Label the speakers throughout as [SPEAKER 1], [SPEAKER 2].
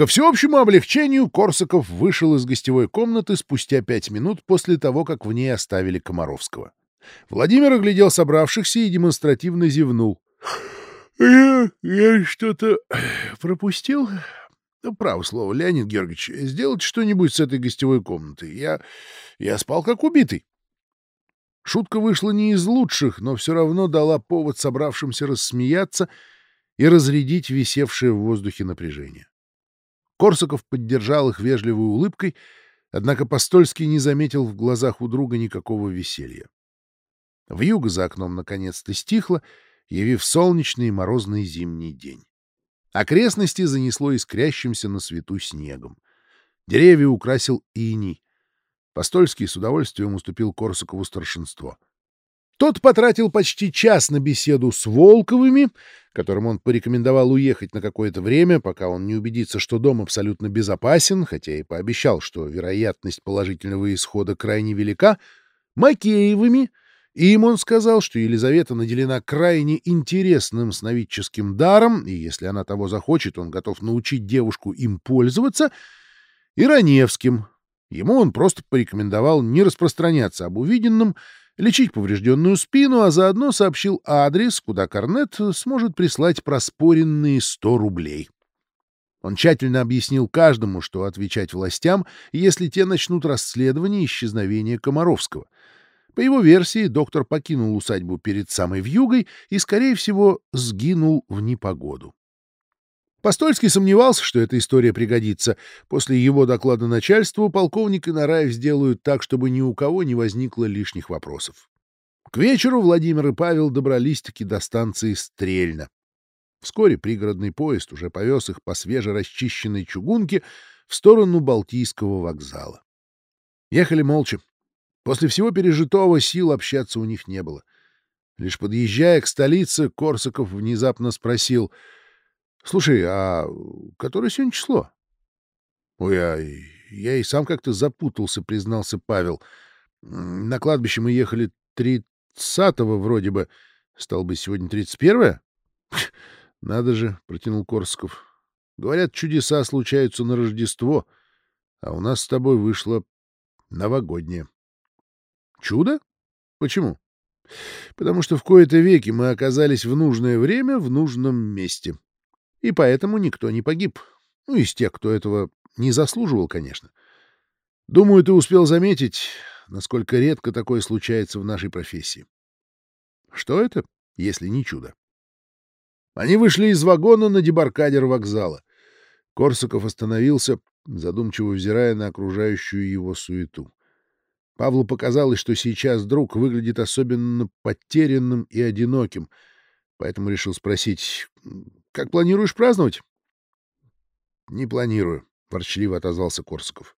[SPEAKER 1] Ко всеобщему облегчению Корсаков вышел из гостевой комнаты спустя пять минут после того, как в ней оставили Комаровского. Владимир оглядел собравшихся и демонстративно зевнул. — Я, я что-то пропустил? Ну, право слово, Леонид Георгиевич, сделайте что-нибудь с этой гостевой комнатой. Я, я спал как убитый. Шутка вышла не из лучших, но все равно дала повод собравшимся рассмеяться и разрядить висевшее в воздухе напряжение. Корсаков поддержал их вежливой улыбкой, однако Постольский не заметил в глазах у друга никакого веселья. Вьюга за окном наконец-то стихла, явив солнечный и морозный зимний день. Окрестности занесло искрящимся на свету снегом. Деревья украсил иней. Постольский с удовольствием уступил Корсакову старшинство. Тот потратил почти час на беседу с Волковыми, которым он порекомендовал уехать на какое-то время, пока он не убедится, что дом абсолютно безопасен, хотя и пообещал, что вероятность положительного исхода крайне велика, Макеевыми — им он сказал, что Елизавета наделена крайне интересным сновидческим даром, и если она того захочет, он готов научить девушку им пользоваться, и Раневским. Ему он просто порекомендовал не распространяться об увиденном, лечить поврежденную спину, а заодно сообщил адрес, куда Корнет сможет прислать проспоренные 100 рублей. Он тщательно объяснил каждому, что отвечать властям, если те начнут расследование исчезновения Комаровского — по его версии, доктор покинул усадьбу перед самой вьюгой и, скорее всего, сгинул в непогоду. Постольский сомневался, что эта история пригодится. После его доклада начальству полковник и Нараев сделают так, чтобы ни у кого не возникло лишних вопросов. К вечеру Владимир и Павел добрались-таки до станции Стрельна. Вскоре пригородный поезд уже повез их по свежерасчищенной чугунке в сторону Балтийского вокзала. Ехали молча. После всего пережитого сил общаться у них не было. Лишь подъезжая к столице, Корсаков внезапно спросил, «Слушай, а которое сегодня число?» «Ой, а я и сам как-то запутался», — признался Павел. «На кладбище мы ехали тридцатого вроде бы. Стал бы сегодня тридцать первое?» «Надо же», — протянул Корсаков. «Говорят, чудеса случаются на Рождество, а у нас с тобой вышло новогоднее». Чудо? Почему? Потому что в кои-то веки мы оказались в нужное время в нужном месте. И поэтому никто не погиб. Ну, из тех, кто этого не заслуживал, конечно. Думаю, ты успел заметить, насколько редко такое случается в нашей профессии. Что это, если не чудо? Они вышли из вагона на дебаркадер вокзала. Корсаков остановился, задумчиво взирая на окружающую его суету. Павлу показалось, что сейчас друг выглядит особенно потерянным и одиноким, поэтому решил спросить, «Как планируешь праздновать?» «Не планирую», — ворчливо отозвался Корсаков.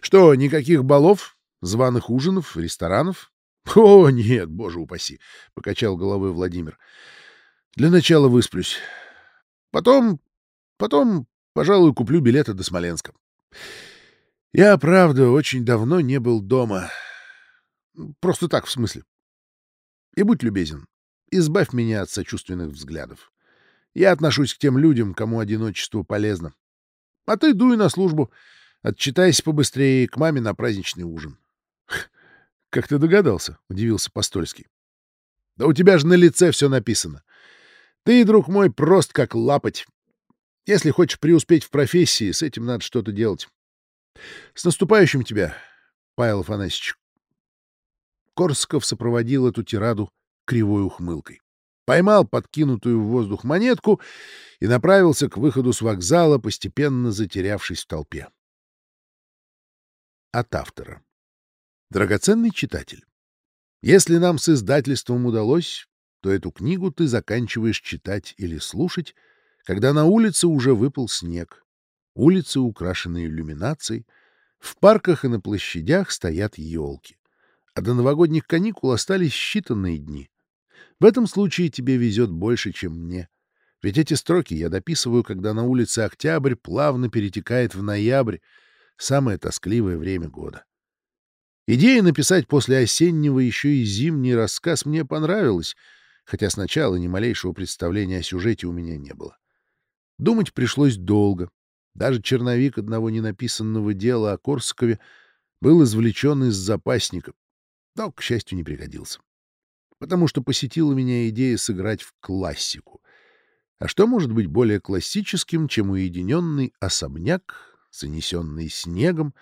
[SPEAKER 1] «Что, никаких балов, званых ужинов, ресторанов?» «О, нет, боже упаси!» — покачал головой Владимир. «Для начала высплюсь. Потом... потом, пожалуй, куплю билеты до Смоленска. Я, правда, очень давно не был дома. Просто так, в смысле. И будь любезен, избавь меня от сочувственных взглядов. Я отношусь к тем людям, кому одиночество полезно. А ты дуй на службу, отчитайся побыстрее к маме на праздничный ужин. — Как ты догадался? — удивился Постольский. — Да у тебя же на лице все написано. Ты, друг мой, прост как лапоть. Если хочешь преуспеть в профессии, с этим надо что-то делать. С наступающим тебя, Павел Афанасьевич. Корсков сопроводил эту тираду кривой ухмылкой. Поймал подкинутую в воздух монетку и направился к выходу с вокзала, постепенно затерявшись в толпе. От автора. Драгоценный читатель, если нам с издательством удалось, то эту книгу ты заканчиваешь читать или слушать, когда на улице уже выпал снег, Улицы украшены иллюминацией, в парках и на площадях стоят елки. А до новогодних каникул остались считанные дни. В этом случае тебе везет больше, чем мне. Ведь эти строки я дописываю, когда на улице октябрь плавно перетекает в ноябрь, самое тоскливое время года. Идея написать после осеннего еще и зимний рассказ мне понравилась, хотя сначала ни малейшего представления о сюжете у меня не было. Думать пришлось долго, Даже черновик одного ненаписанного дела о Корсакове был извлечен из запасника, но, к счастью, не пригодился. Потому что посетила меня идея сыграть в классику. А что может быть более классическим, чем уединенный особняк, занесенный снегом,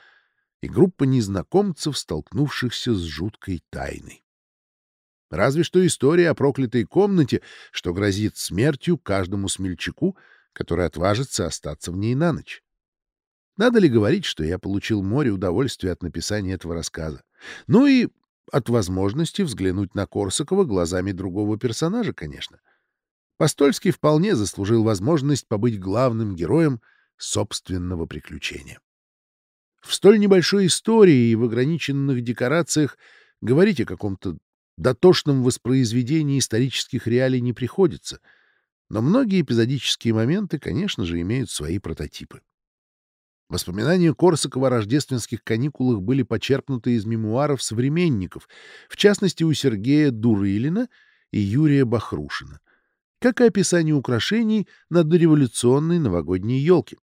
[SPEAKER 1] и группа незнакомцев, столкнувшихся с жуткой тайной? Разве что история о проклятой комнате, что грозит смертью каждому смельчаку, который отважится остаться в ней на ночь. Надо ли говорить, что я получил море удовольствия от написания этого рассказа? Ну и от возможности взглянуть на Корсакова глазами другого персонажа, конечно. Постольский вполне заслужил возможность побыть главным героем собственного приключения. В столь небольшой истории и в ограниченных декорациях говорить о каком-то дотошном воспроизведении исторических реалий не приходится, но многие эпизодические моменты, конечно же, имеют свои прототипы. Воспоминания Корсакова о рождественских каникулах были почерпнуты из мемуаров современников, в частности, у Сергея Дурылина и Юрия Бахрушина как и описание украшений на дореволюционной новогодней елке.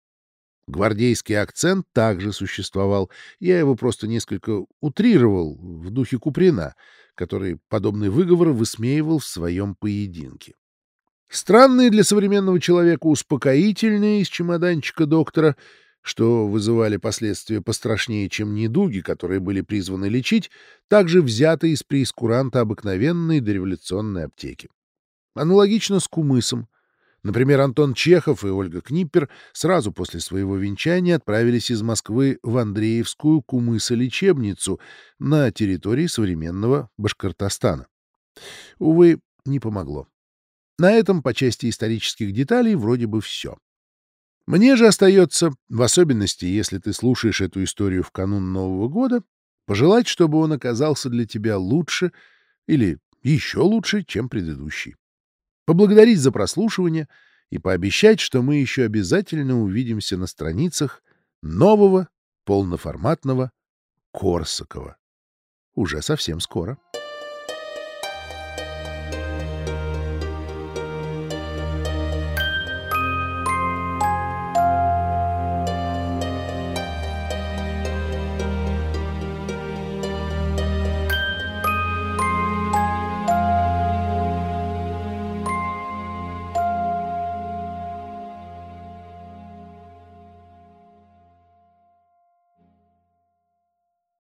[SPEAKER 1] Гвардейский акцент также существовал, я его просто несколько утрировал в духе Куприна, который подобный выговор высмеивал в своем поединке. Странные для современного человека успокоительные из чемоданчика доктора, что вызывали последствия пострашнее, чем недуги, которые были призваны лечить, также взяты из преискуранта обыкновенной дореволюционной аптеки. Аналогично с кумысом. Например, Антон Чехов и Ольга Книппер сразу после своего венчания отправились из Москвы в Андреевскую кумысолечебницу на территории современного Башкортостана. Увы, не помогло. На этом по части исторических деталей вроде бы все. Мне же остается, в особенности, если ты слушаешь эту историю в канун Нового года, пожелать, чтобы он оказался для тебя лучше или еще лучше, чем предыдущий поблагодарить за прослушивание и пообещать, что мы еще обязательно увидимся на страницах нового полноформатного Корсакова. Уже совсем скоро.